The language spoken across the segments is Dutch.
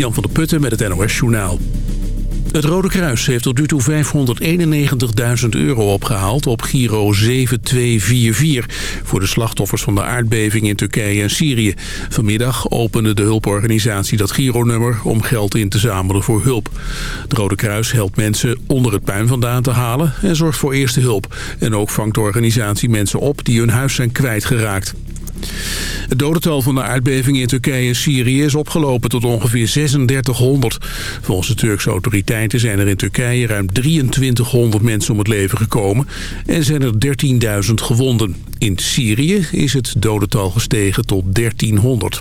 Jan van der Putten met het NOS Journaal. Het Rode Kruis heeft tot nu toe 591.000 euro opgehaald op Giro 7244... voor de slachtoffers van de aardbeving in Turkije en Syrië. Vanmiddag opende de hulporganisatie dat Giro-nummer om geld in te zamelen voor hulp. Het Rode Kruis helpt mensen onder het puin vandaan te halen en zorgt voor eerste hulp. En ook vangt de organisatie mensen op die hun huis zijn kwijtgeraakt. Het dodental van de aardbeving in Turkije en Syrië is opgelopen tot ongeveer 3600. Volgens de Turkse autoriteiten zijn er in Turkije ruim 2300 mensen om het leven gekomen en zijn er 13.000 gewonden. In Syrië is het dodental gestegen tot 1300.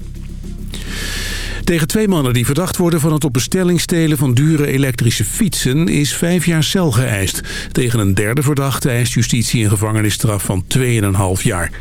Tegen twee mannen die verdacht worden van het op bestelling stelen van dure elektrische fietsen is vijf jaar cel geëist. Tegen een derde verdachte eist justitie een gevangenisstraf van 2,5 jaar.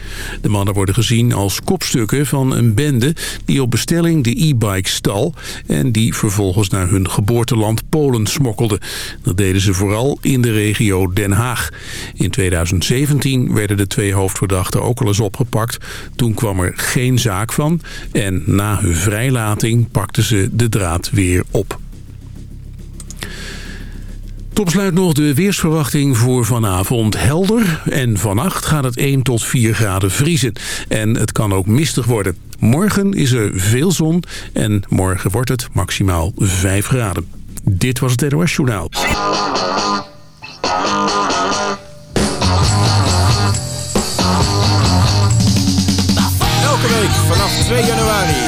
De mannen worden gezien als kopstukken van een bende die op bestelling de e-bike stal en die vervolgens naar hun geboorteland Polen smokkelde. Dat deden ze vooral in de regio Den Haag. In 2017 werden de twee hoofdverdachten ook al eens opgepakt. Toen kwam er geen zaak van en na hun vrijlating pakten ze de draad weer op. Tot besluit nog de weersverwachting voor vanavond helder. En vannacht gaat het 1 tot 4 graden vriezen. En het kan ook mistig worden. Morgen is er veel zon en morgen wordt het maximaal 5 graden. Dit was het NOS Journaal. Elke week vanaf 2 januari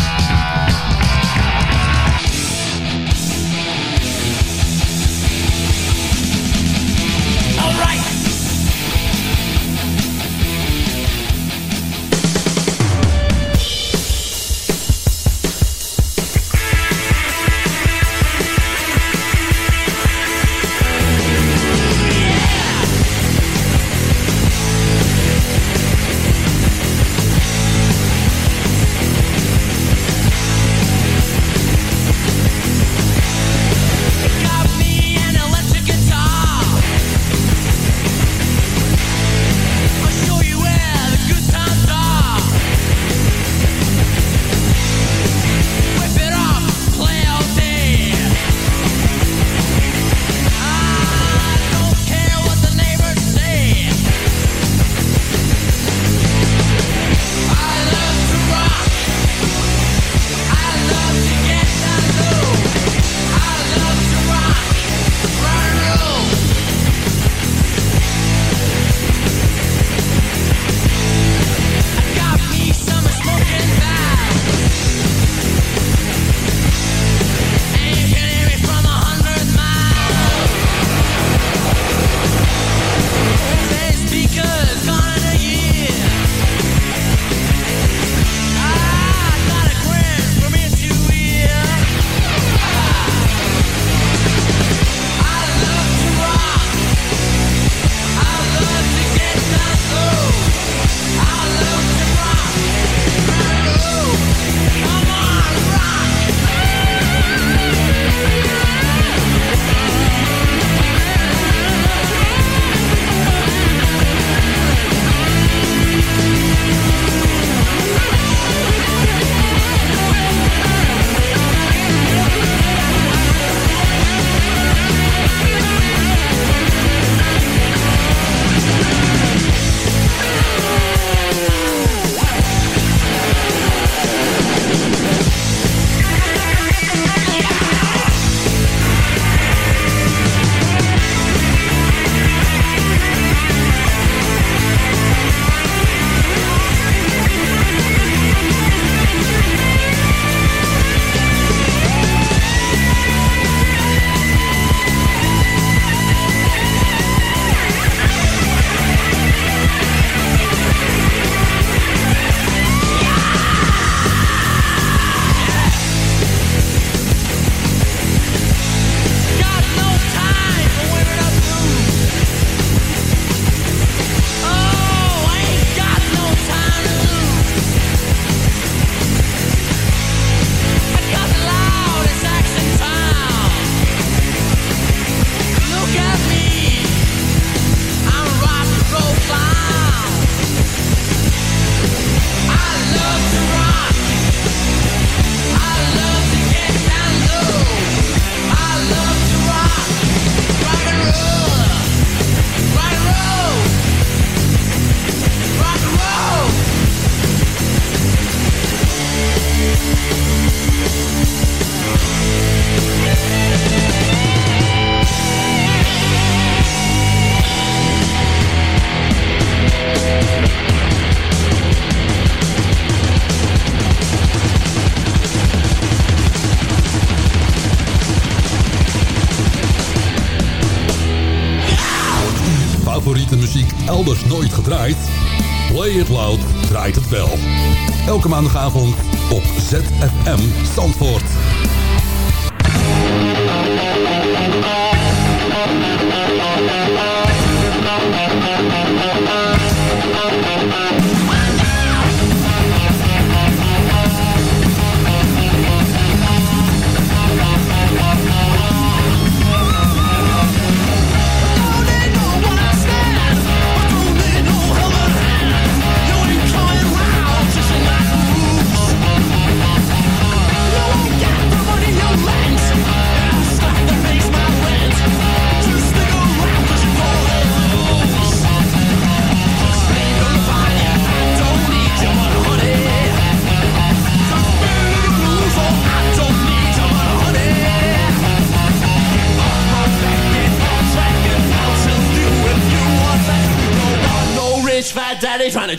Maandagavond op ZFM Zandvoort.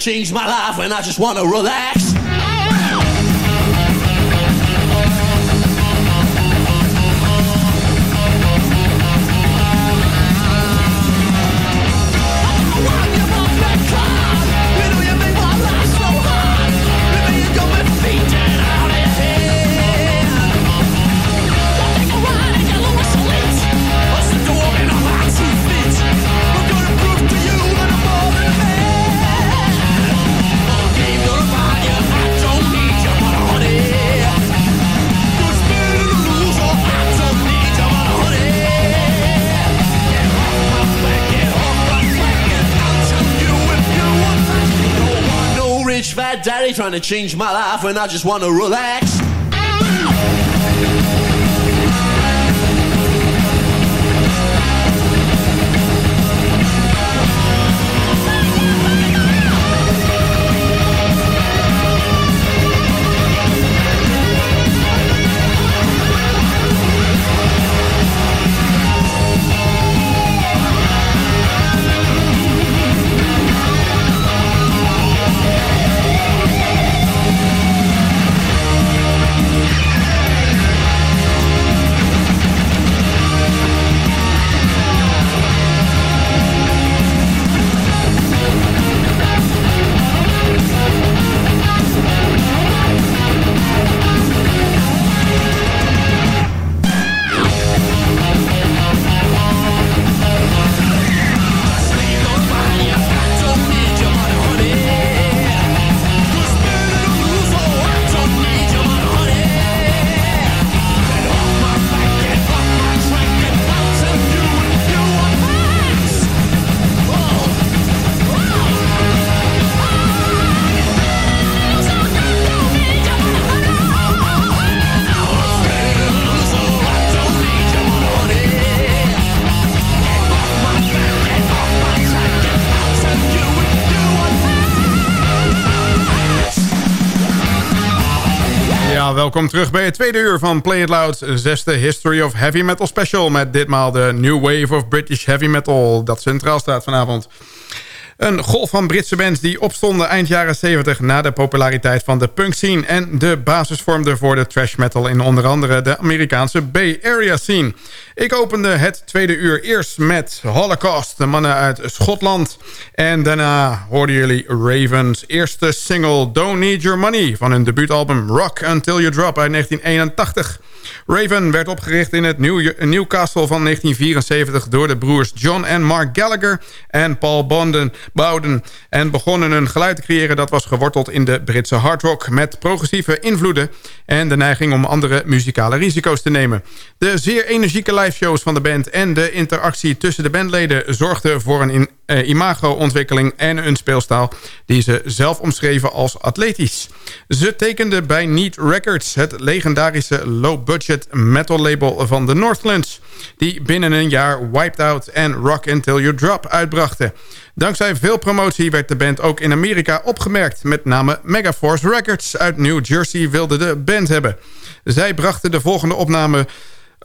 changed my life when I just wanna relax. Trying to change my life when I just want to relax. Welkom terug bij het tweede uur van Play It Loud, zesde History of Heavy Metal Special... met ditmaal de New Wave of British Heavy Metal, dat centraal staat vanavond. Een golf van Britse bands die opstonden eind jaren 70... na de populariteit van de punk scene... en de basis vormden voor de trash metal... in onder andere de Amerikaanse Bay Area scene. Ik opende het tweede uur eerst met Holocaust, de mannen uit Schotland. En daarna hoorden jullie Ravens eerste single Don't Need Your Money... van hun debuutalbum Rock Until You Drop uit 1981... Raven werd opgericht in het Newcastle van 1974... door de broers John en Mark Gallagher en Paul Bonden, Bowden... en begonnen een geluid te creëren dat was geworteld in de Britse hardrock... met progressieve invloeden en de neiging om andere muzikale risico's te nemen. De zeer energieke liveshows van de band en de interactie tussen de bandleden... zorgden voor een uh, imago-ontwikkeling en een speelstaal... die ze zelf omschreven als atletisch. Ze tekenden bij Neat Records, het legendarische low-budget metal label van de Northlands... die binnen een jaar Wiped Out en Rock Until You Drop uitbrachten. Dankzij veel promotie werd de band ook in Amerika opgemerkt. Met name Megaforce Records uit New Jersey wilde de band hebben. Zij brachten de volgende opname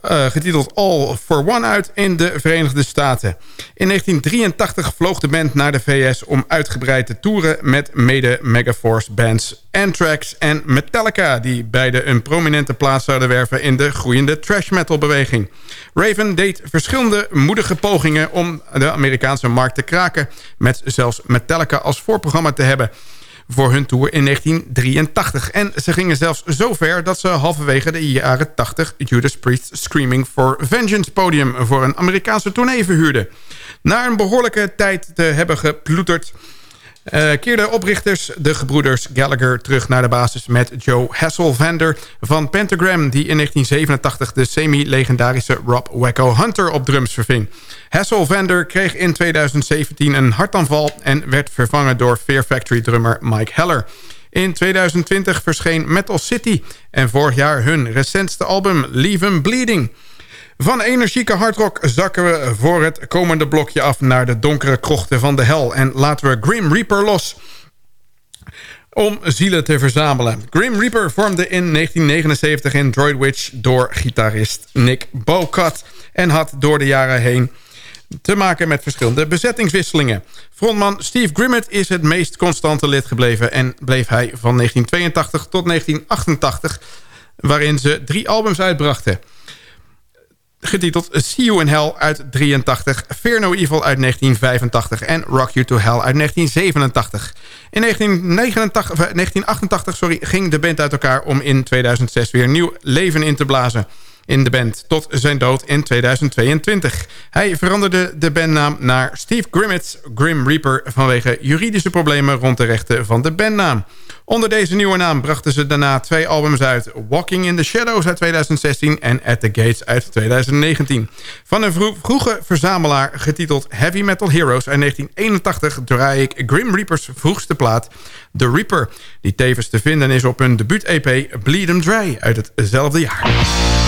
uh, getiteld All for One uit in de Verenigde Staten. In 1983 vloog de band naar de VS om uitgebreid te toeren... met mede Megaforce bands Anthrax en Metallica... die beide een prominente plaats zouden werven in de groeiende trash metal beweging. Raven deed verschillende moedige pogingen om de Amerikaanse markt te kraken... met zelfs Metallica als voorprogramma te hebben voor hun tour in 1983. En ze gingen zelfs zo ver dat ze halverwege de jaren 80... Judas Priest Screaming for Vengeance podium voor een Amerikaanse tournee verhuurden. Na een behoorlijke tijd te hebben geploeterd... Uh, keerden oprichters, de gebroeders Gallagher, terug naar de basis met Joe Hasselvander van Pentagram... die in 1987 de semi-legendarische Rob Wacko Hunter op drums verving. Hasselvander kreeg in 2017 een hartaanval en werd vervangen door Fear Factory drummer Mike Heller. In 2020 verscheen Metal City en vorig jaar hun recentste album Leave 'em Bleeding... Van energieke hardrock zakken we voor het komende blokje af... naar de donkere krochten van de hel. En laten we Grim Reaper los om zielen te verzamelen. Grim Reaper vormde in 1979 in Droidwitch door gitarist Nick Bocat... en had door de jaren heen te maken met verschillende bezettingswisselingen. Frontman Steve Grimmett is het meest constante lid gebleven... en bleef hij van 1982 tot 1988... waarin ze drie albums uitbrachten getiteld See You in Hell uit 83... Fear No Evil uit 1985 en Rock You to Hell uit 1987. In 1989, 1988 sorry, ging de band uit elkaar om in 2006 weer nieuw leven in te blazen in de band tot zijn dood in 2022. Hij veranderde de bandnaam naar Steve Grimmit's Grim Reaper... vanwege juridische problemen rond de rechten van de bandnaam. Onder deze nieuwe naam brachten ze daarna twee albums uit. Walking in the Shadows uit 2016 en At the Gates uit 2019. Van een vroege verzamelaar getiteld Heavy Metal Heroes uit 1981... draai ik Grim Reaper's vroegste plaat, The Reaper... die tevens te vinden is op hun debuut-EP Bleed 'em Dry uit hetzelfde jaar.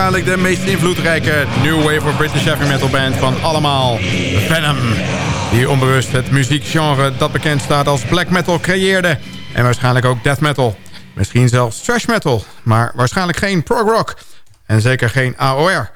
Waarschijnlijk de meest invloedrijke New Wave of British Heavy Metal band van allemaal. Venom. Die onbewust het muziekgenre dat bekend staat als black metal creëerde. En waarschijnlijk ook death metal. Misschien zelfs thrash metal. Maar waarschijnlijk geen prog rock. En zeker geen AOR.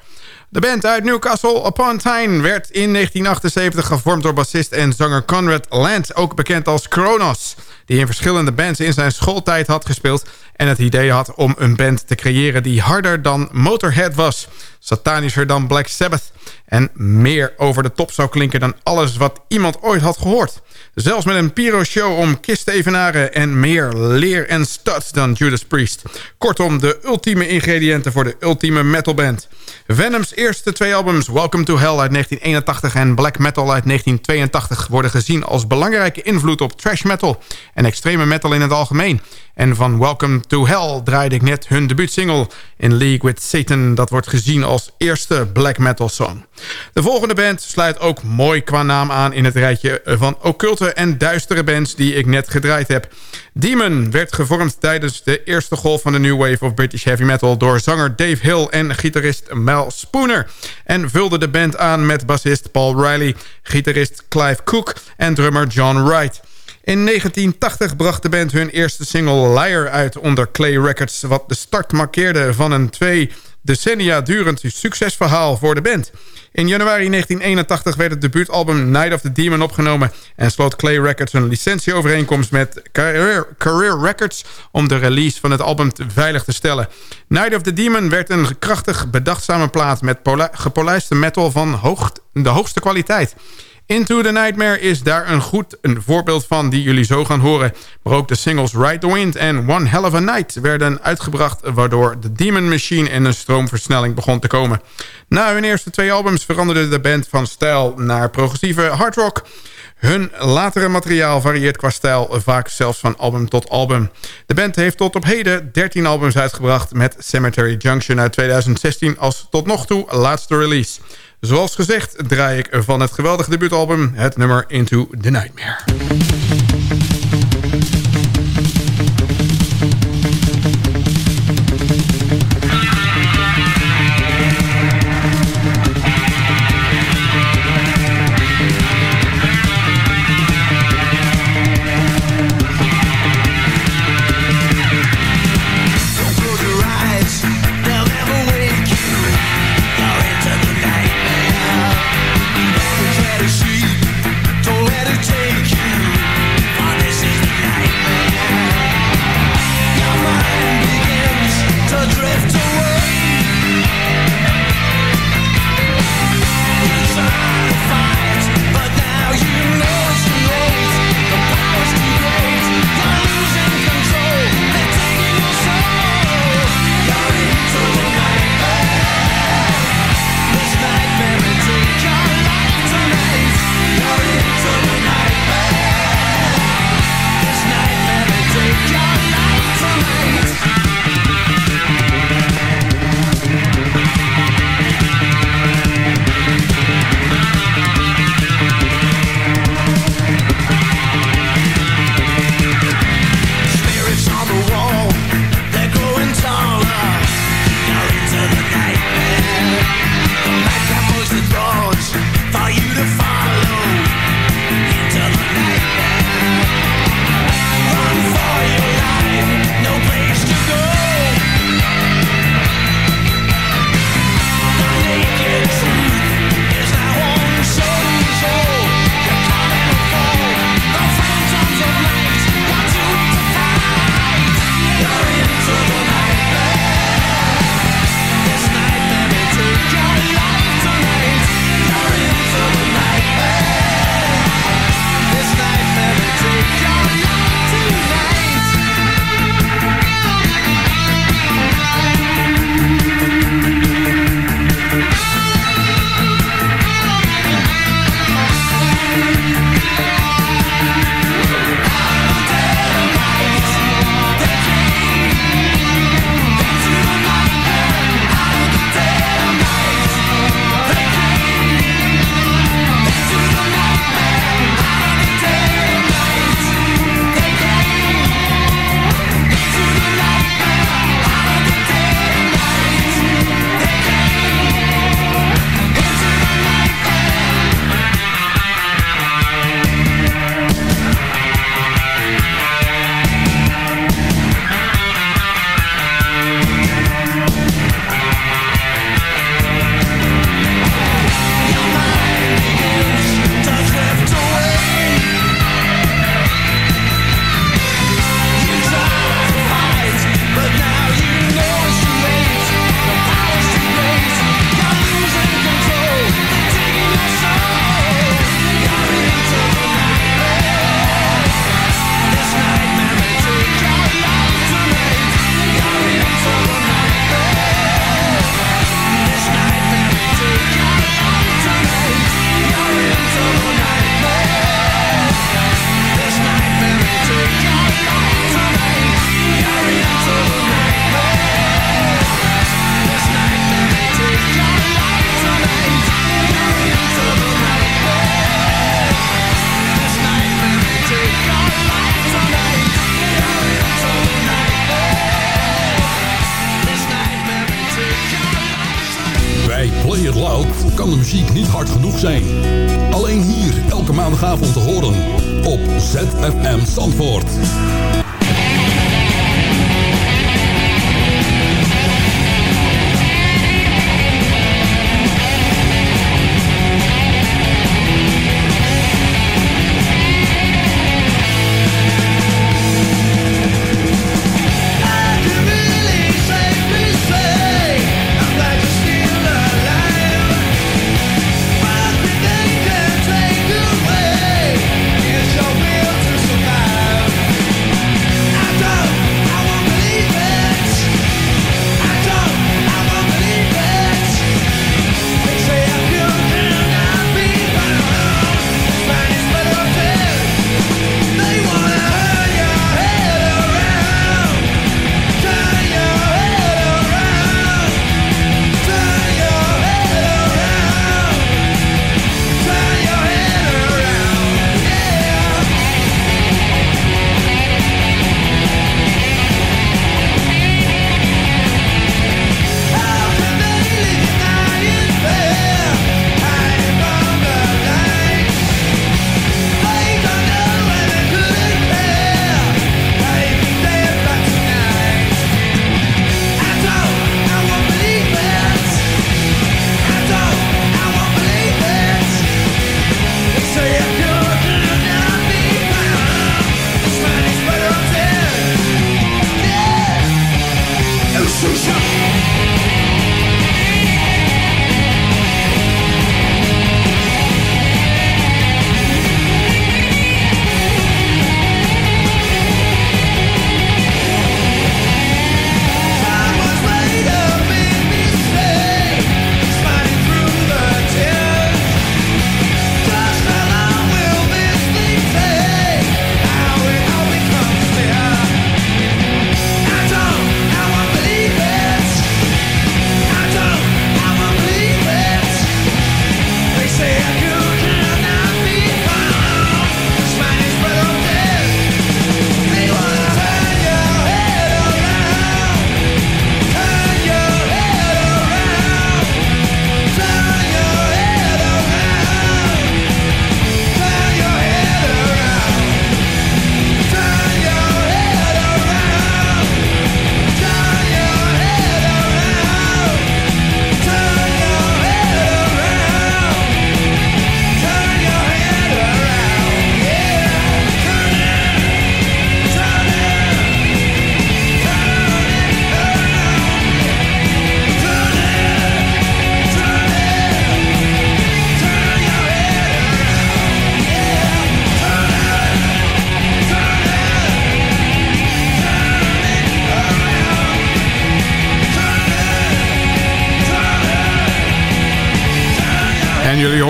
De band uit Newcastle upon Tyne werd in 1978 gevormd door bassist en zanger Conrad Land, ook bekend als Kronos, die in verschillende bands in zijn schooltijd had gespeeld en het idee had om een band te creëren die harder dan Motorhead was, satanischer dan Black Sabbath en meer over de top zou klinken dan alles wat iemand ooit had gehoord. Zelfs met een pyro-show om kist evenaren en meer leer en studs dan Judas Priest. Kortom, de ultieme ingrediënten voor de ultieme metalband. Venom's eerste twee albums, Welcome to Hell uit 1981 en Black Metal uit 1982... worden gezien als belangrijke invloed op thrash metal en extreme metal in het algemeen. En van Welcome to Hell draaide ik net hun debuutsingle In League with Satan. Dat wordt gezien als eerste black metal song. De volgende band sluit ook mooi qua naam aan in het rijtje van occulte en duistere bands die ik net gedraaid heb. Demon werd gevormd tijdens de eerste golf van de New Wave of British Heavy Metal... door zanger Dave Hill en gitarist Mel Spooner. En vulde de band aan met bassist Paul Riley, gitarist Clive Cook en drummer John Wright. In 1980 bracht de band hun eerste single Liar uit onder Clay Records... wat de start markeerde van een twee decennia durend succesverhaal voor de band. In januari 1981 werd het debuutalbum Night of the Demon opgenomen... en sloot Clay Records een licentieovereenkomst met Career, Records... om de release van het album veilig te stellen. Night of the Demon werd een krachtig, bedachtzame plaat... met gepolijste metal van de hoogste kwaliteit. Into the Nightmare is daar een goed een voorbeeld van die jullie zo gaan horen. Maar ook de singles Ride the Wind en One Hell of a Night werden uitgebracht... waardoor de Demon Machine in een stroomversnelling begon te komen. Na hun eerste twee albums veranderde de band van stijl naar progressieve hard rock... Hun latere materiaal varieert qua stijl vaak zelfs van album tot album. De band heeft tot op heden 13 albums uitgebracht... met Cemetery Junction uit 2016 als tot nog toe laatste release. Zoals gezegd draai ik van het geweldige debuutalbum het nummer Into the Nightmare.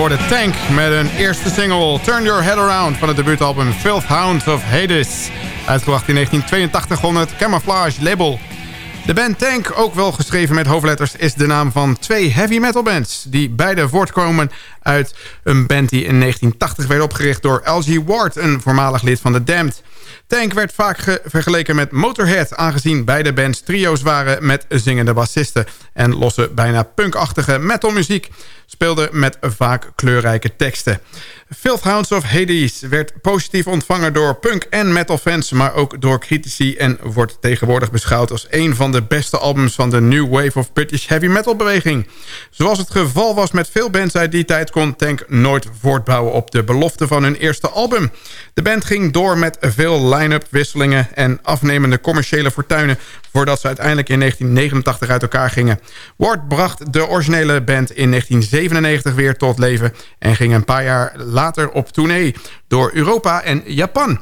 Hoorde Tank met een eerste single Turn Your Head Around van het debuutalbum Filth Hounds of Hades. Uitgebracht in 1982 onder het Camouflage label. De band Tank, ook wel geschreven met hoofdletters, is de naam van twee heavy metal bands. Die beide voortkomen uit een band die in 1980 werd opgericht door L.G. Ward, een voormalig lid van The Damned. Tank werd vaak vergeleken met Motorhead... aangezien beide bands trio's waren met zingende bassisten... en losse, bijna punkachtige metalmuziek speelde met vaak kleurrijke teksten. Filth Hounds of Hades werd positief ontvangen door punk- en metalfans... maar ook door critici en wordt tegenwoordig beschouwd... als een van de beste albums van de New Wave of British Heavy Metal beweging. Zoals het geval was met veel bands uit die tijd... kon Tank nooit voortbouwen op de belofte van hun eerste album. De band ging door met veel line-up wisselingen... en afnemende commerciële fortuinen... voordat ze uiteindelijk in 1989 uit elkaar gingen. Ward bracht de originele band in 1997 weer tot leven... en ging een paar jaar later op tournee door Europa en Japan.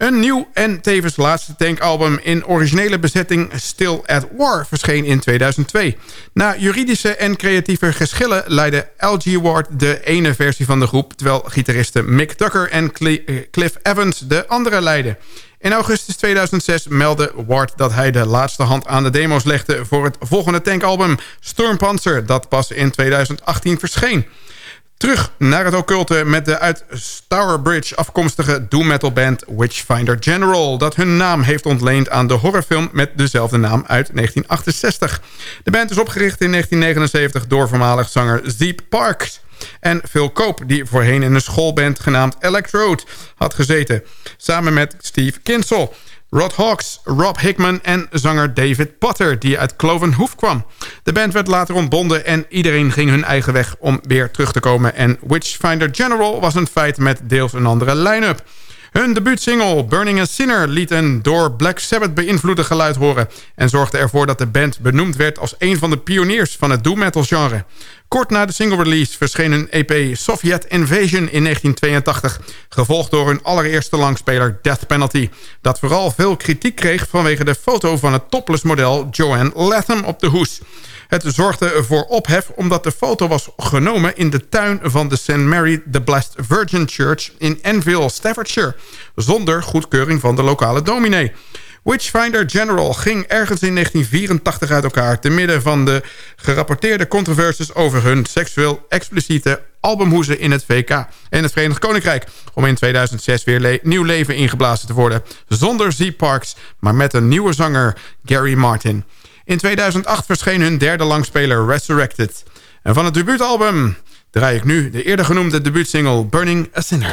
Een nieuw en tevens laatste tankalbum in originele bezetting Still at War verscheen in 2002. Na juridische en creatieve geschillen leidde LG Ward de ene versie van de groep... terwijl gitaristen Mick Tucker en Cliff Evans de andere leidden. In augustus 2006 meldde Ward dat hij de laatste hand aan de demo's legde... voor het volgende tankalbum Stormpanzer, dat pas in 2018 verscheen. Terug naar het occulte met de uit Stourbridge afkomstige doom metal band Witchfinder General... dat hun naam heeft ontleend aan de horrorfilm met dezelfde naam uit 1968. De band is opgericht in 1979 door voormalig zanger Zeep Parks... En Phil Koop, die voorheen in een schoolband genaamd Electrode had gezeten. Samen met Steve Kinsel. Rod Hawks, Rob Hickman en zanger David Potter... die uit Clovenhoof kwam. De band werd later ontbonden en iedereen ging hun eigen weg... om weer terug te komen. En Witchfinder General was een feit met deels een andere line-up. Hun debuutsingle Burning a Sinner liet een door Black Sabbath beïnvloede geluid horen... en zorgde ervoor dat de band benoemd werd als een van de pioniers van het doom metal genre. Kort na de single release verscheen een EP Soviet Invasion in 1982... gevolgd door hun allereerste langspeler Death Penalty... dat vooral veel kritiek kreeg vanwege de foto van het topless model Joanne Latham op de hoes. Het zorgde voor ophef omdat de foto was genomen in de tuin van de St. Mary the Blessed Virgin Church in Enville, Staffordshire, zonder goedkeuring van de lokale dominee. Witchfinder General ging ergens in 1984 uit elkaar... te midden van de gerapporteerde controversies over hun seksueel expliciete albumhoezen in het VK en het Verenigd Koninkrijk... om in 2006 weer nieuw leven ingeblazen te worden. Zonder Z Parks, maar met een nieuwe zanger Gary Martin. In 2008 verscheen hun derde langspeler Resurrected. En van het debuutalbum draai ik nu de eerder genoemde debuutsingle Burning a Sinner.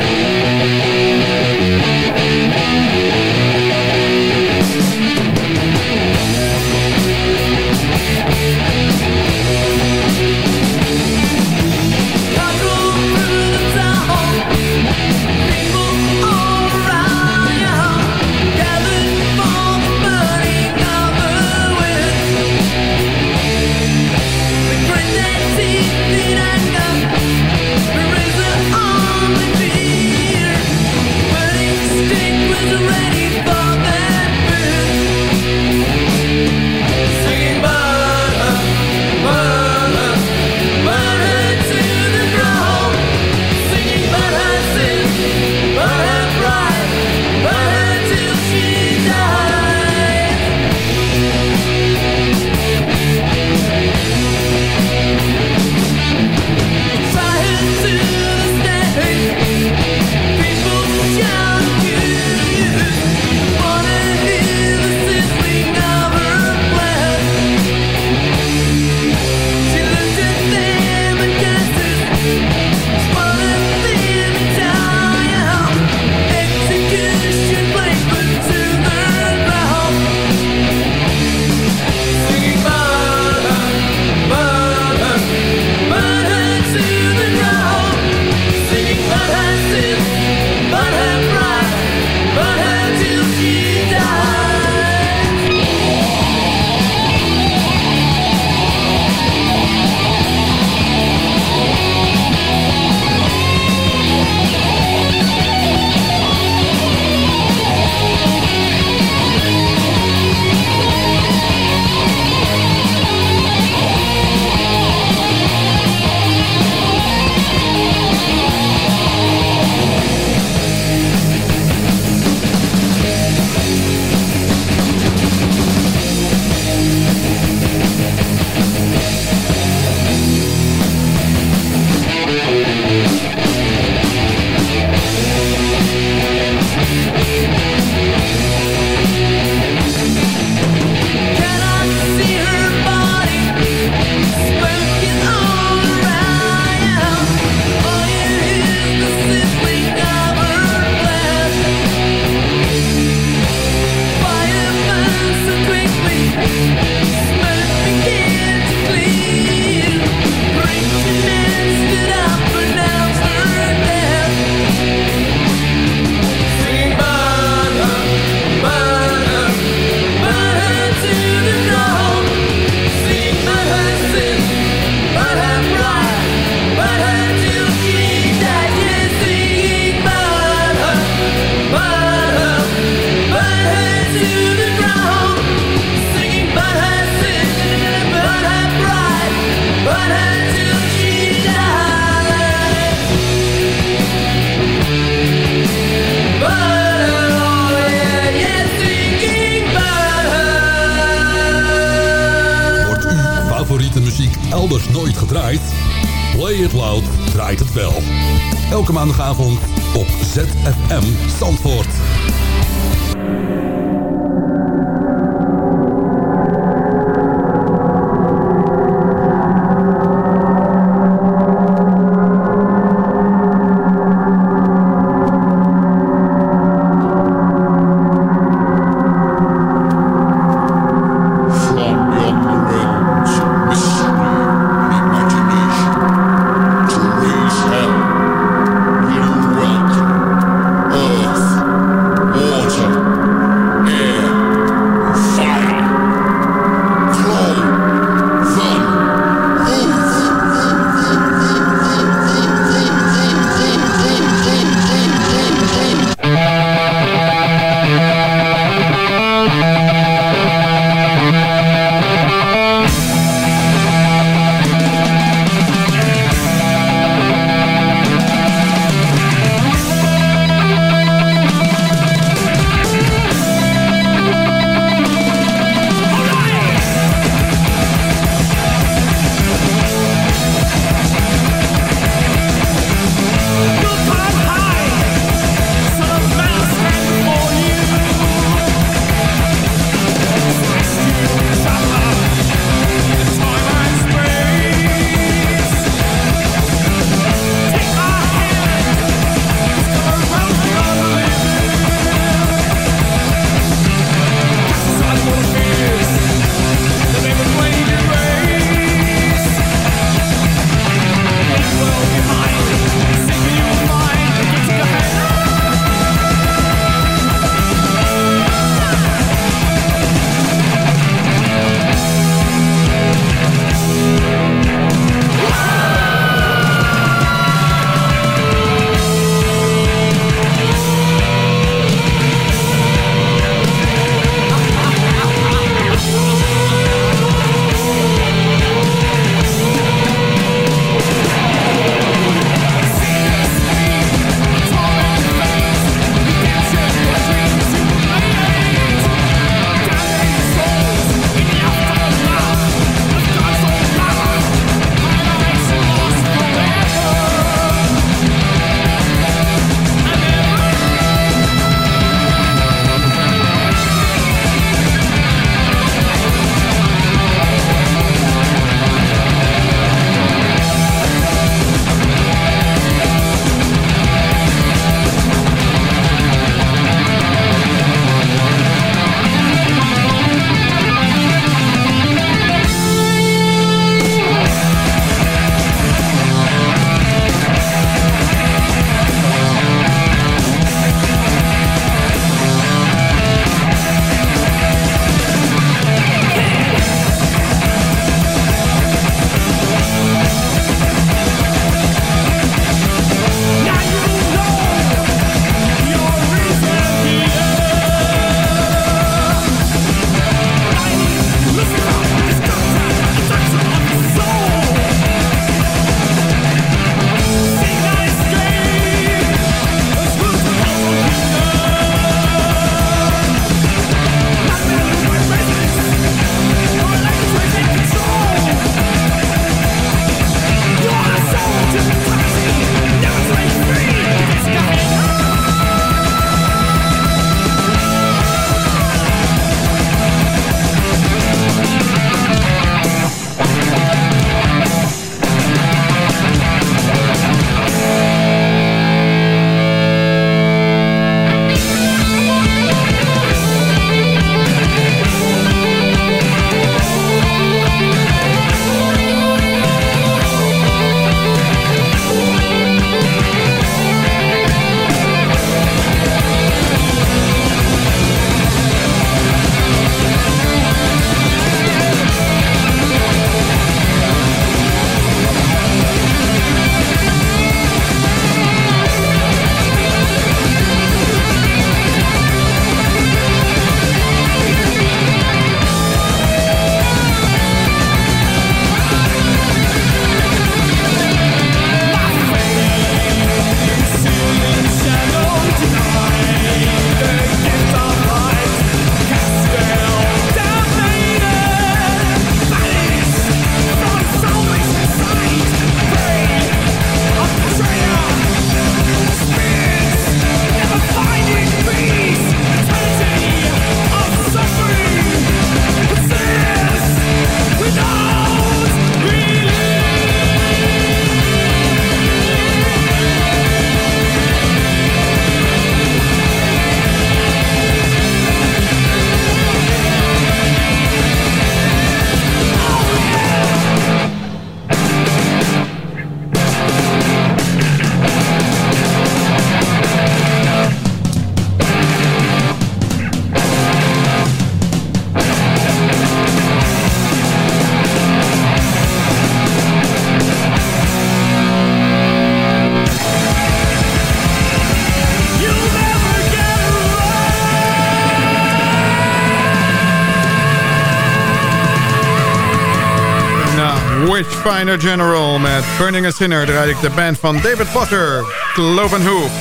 Witchfinder General met Burning a Sinner draai ik de band van David Potter, Clovenhoof,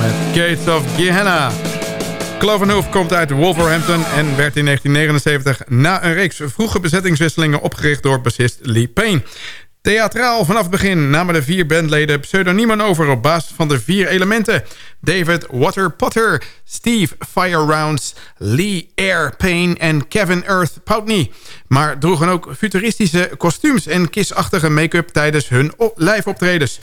met Gates of Gehenna. Clovenhoof komt uit Wolverhampton en werd in 1979 na een reeks vroege bezettingswisselingen opgericht door bassist Lee Payne. Theatraal vanaf het begin namen de vier bandleden pseudoniemen over op basis van de vier elementen. David Water Potter, Steve Fire Rounds, Lee Air Payne en Kevin Earth Poutney. Maar droegen ook futuristische kostuums en kissachtige make-up tijdens hun live optredens.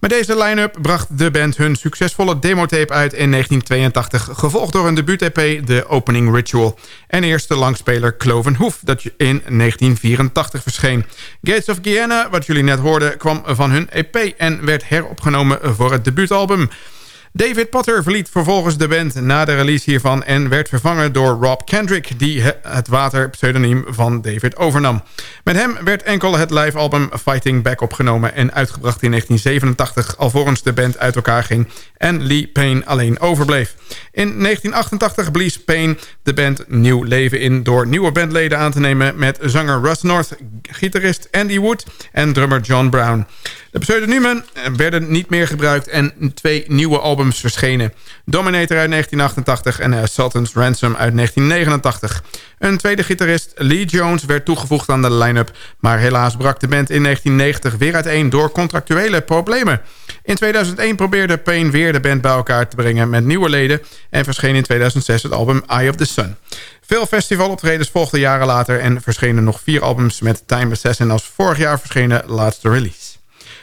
Met deze line-up bracht de band hun succesvolle demotape uit in 1982... gevolgd door een debuut-EP, The Opening Ritual... en eerste langspeler Cloven Hoof, dat in 1984 verscheen. Gates of Guyana, wat jullie net hoorden, kwam van hun EP... en werd heropgenomen voor het debuutalbum... David Potter verliet vervolgens de band na de release hiervan... en werd vervangen door Rob Kendrick... die het waterpseudoniem van David overnam. Met hem werd enkel het live-album Fighting Back opgenomen... en uitgebracht in 1987, alvorens de band uit elkaar ging... en Lee Payne alleen overbleef. In 1988 blies Payne de band nieuw leven in... door nieuwe bandleden aan te nemen met zanger Russ North... gitarist Andy Wood en drummer John Brown. De pseudoniemen werden niet meer gebruikt en twee nieuwe albums verschenen. Dominator uit 1988 en Sultan's Ransom uit 1989. Een tweede gitarist, Lee Jones, werd toegevoegd aan de line-up... maar helaas brak de band in 1990 weer uiteen door contractuele problemen. In 2001 probeerde Payne weer de band bij elkaar te brengen met nieuwe leden... en verscheen in 2006 het album Eye of the Sun. Veel festivaloptredens volgden jaren later... en verschenen nog vier albums met Time Assassin als vorig jaar verschenen laatste release.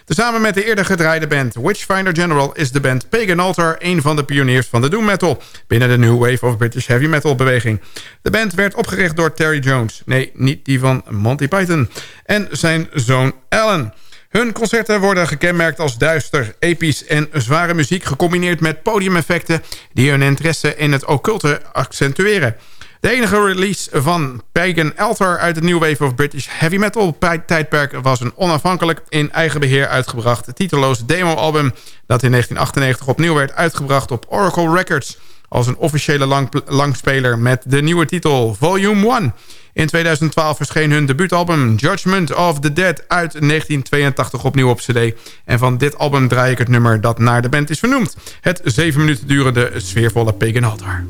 Tezamen met de eerder gedraaide band Witchfinder General... is de band Pagan Altar een van de pioniers van de doom metal... binnen de New Wave of British Heavy Metal beweging. De band werd opgericht door Terry Jones. Nee, niet die van Monty Python. En zijn zoon Alan... Hun concerten worden gekenmerkt als duister, episch en zware muziek... gecombineerd met podiumeffecten die hun interesse in het occulte accentueren. De enige release van Pagan Altar uit het New Wave of British Heavy Metal tijdperk... was een onafhankelijk in eigen beheer uitgebracht titeloos demo-album... dat in 1998 opnieuw werd uitgebracht op Oracle Records... als een officiële lang, langspeler met de nieuwe titel Volume 1... In 2012 verscheen hun debuutalbum Judgment of the Dead uit 1982 opnieuw op cd. En van dit album draai ik het nummer dat naar de band is vernoemd. Het 7 minuten durende sfeervolle Pagan Altar.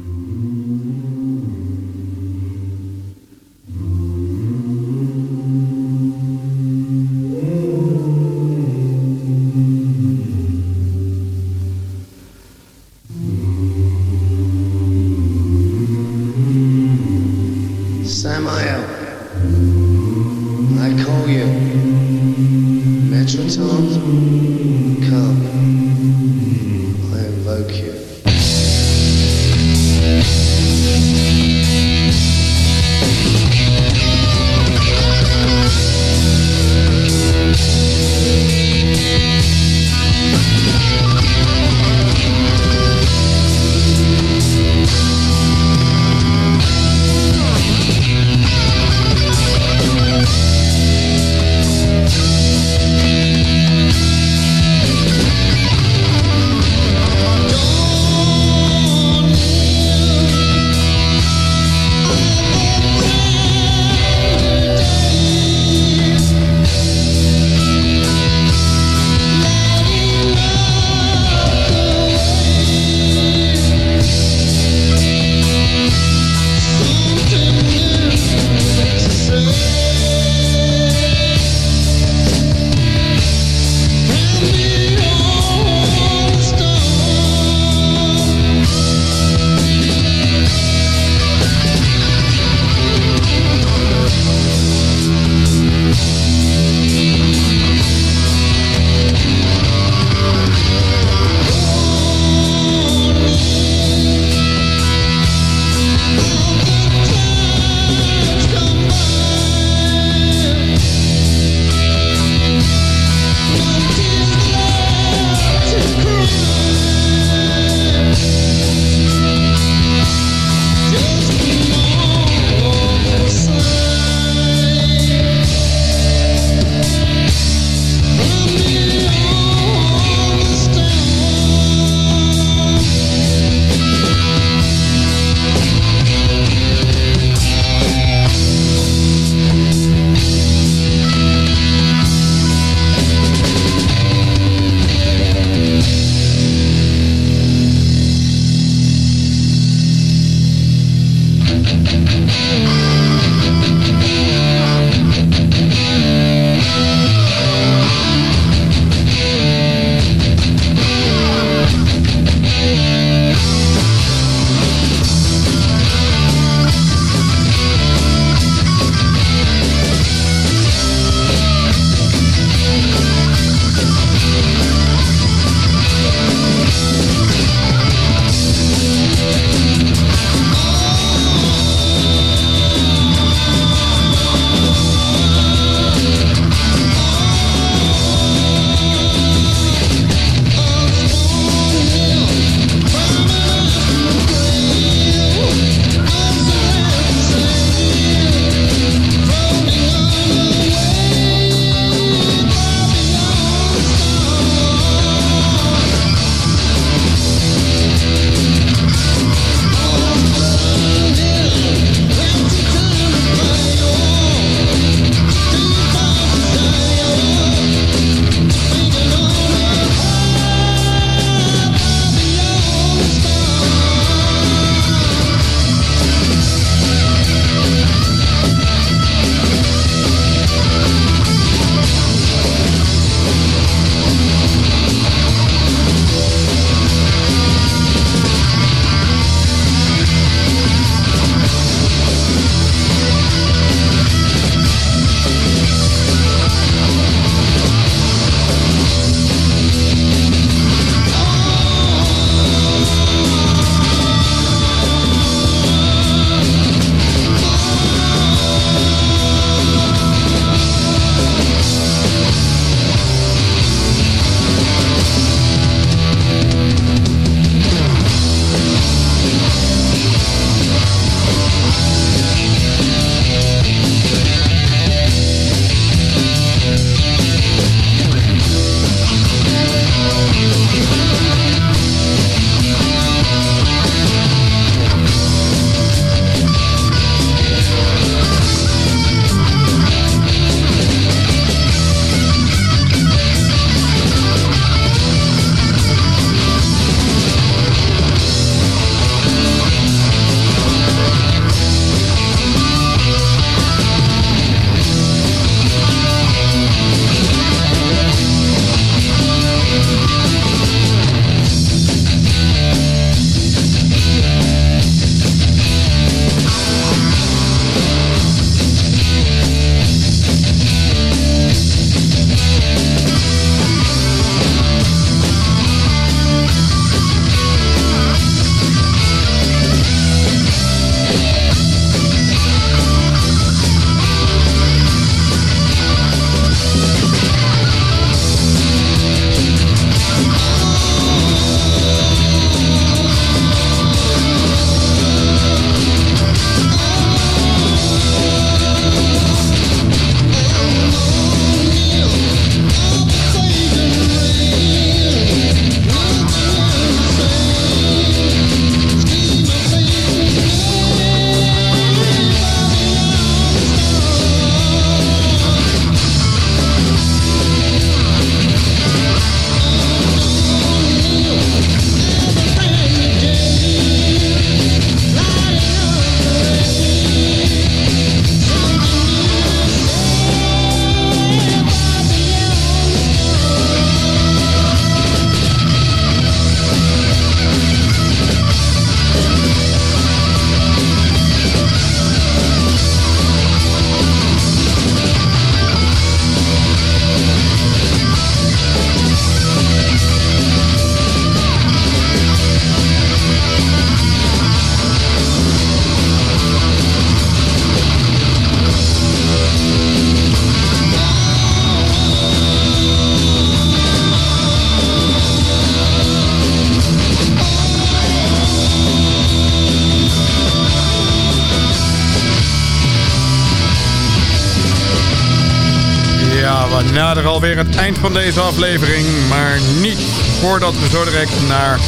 Alweer het eind van deze aflevering, maar niet voordat we zo direct naar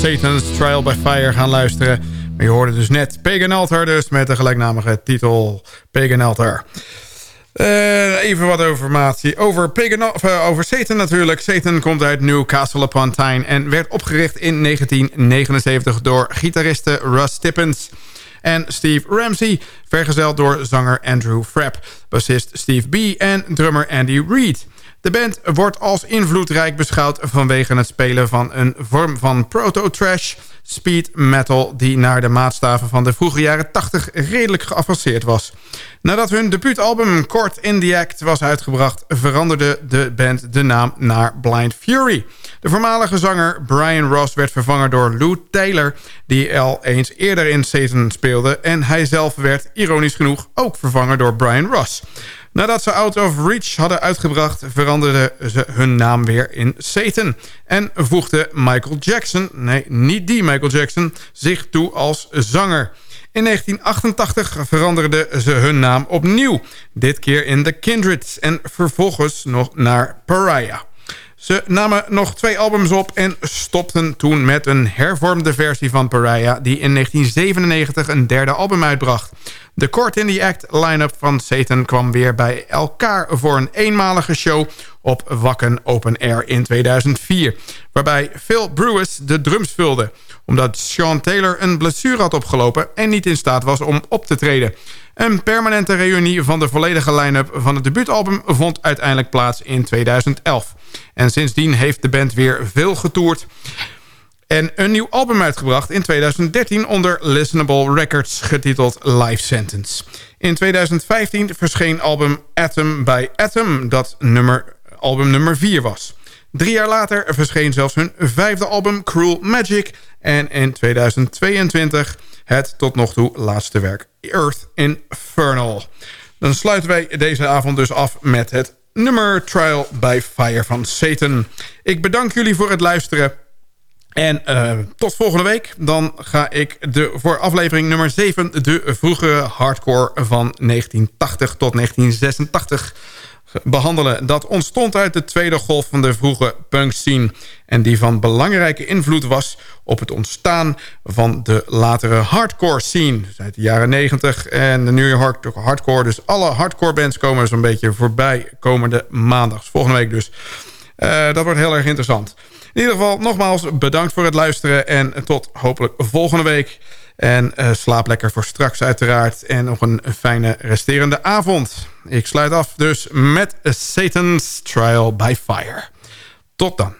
Satan's Trial by Fire gaan luisteren. Maar je hoorde dus net Pagan dus met de gelijknamige titel Pagan Altar. Uh, even wat informatie over, Pagan, uh, over Satan natuurlijk. Satan komt uit Newcastle upon Tyne en werd opgericht in 1979 door gitariste Russ Tippens en Steve Ramsey, vergezeld door zanger Andrew Frapp, bassist Steve B en drummer Andy Reid. De band wordt als invloedrijk beschouwd vanwege het spelen van een vorm van proto-trash speed metal die naar de maatstaven van de vroege jaren 80 redelijk geavanceerd was. Nadat hun debuutalbum Court in the Act was uitgebracht veranderde de band de naam naar Blind Fury. De voormalige zanger Brian Ross werd vervangen door Lou Taylor die al eens eerder in Satan speelde en hij zelf werd ironisch genoeg ook vervangen door Brian Ross. Nadat ze Out of Reach hadden uitgebracht... veranderden ze hun naam weer in Satan. En voegde Michael Jackson, nee, niet die Michael Jackson... zich toe als zanger. In 1988 veranderden ze hun naam opnieuw. Dit keer in The Kindreds en vervolgens nog naar Pariah. Ze namen nog twee albums op en stopten toen met een hervormde versie van Pariah... die in 1997 een derde album uitbracht. De Court in the Act line-up van Satan kwam weer bij elkaar... voor een eenmalige show op Wakken Open Air in 2004... waarbij Phil Brewis de drums vulde... omdat Sean Taylor een blessure had opgelopen... en niet in staat was om op te treden... Een permanente reunie van de volledige line-up van het debuutalbum vond uiteindelijk plaats in 2011. En sindsdien heeft de band weer veel getoerd en een nieuw album uitgebracht in 2013 onder Listenable Records getiteld Life Sentence. In 2015 verscheen album Atom by Atom dat nummer, album nummer 4 was. Drie jaar later verscheen zelfs hun vijfde album Cruel Magic en in 2022 het tot nog toe laatste werk Earth Infernal. Dan sluiten wij deze avond dus af met het nummer Trial by Fire van Satan. Ik bedank jullie voor het luisteren. En uh, tot volgende week. Dan ga ik de, voor aflevering nummer 7... de vroege hardcore van 1980 tot 1986 behandelen. Dat ontstond uit de tweede golf van de vroege punk scene... en die van belangrijke invloed was op het ontstaan van de latere hardcore scene. Dus uit de jaren 90 en de New York hardcore. Dus alle hardcore bands komen zo'n beetje voorbij komende maandags. Volgende week dus. Uh, dat wordt heel erg interessant. In ieder geval, nogmaals bedankt voor het luisteren... en tot hopelijk volgende week... En uh, slaap lekker voor straks uiteraard. En nog een fijne resterende avond. Ik sluit af dus met Satan's Trial by Fire. Tot dan.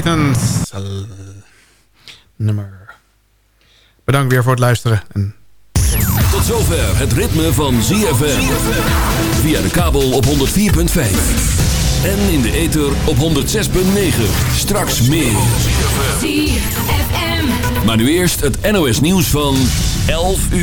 Satan's nummer. Bedankt weer voor het luisteren. En Tot zover het ritme van ZFM. Via de kabel op 104.5. En in de ether op 106.9. Straks meer. ZFM. Maar nu eerst het NOS nieuws van 11 uur.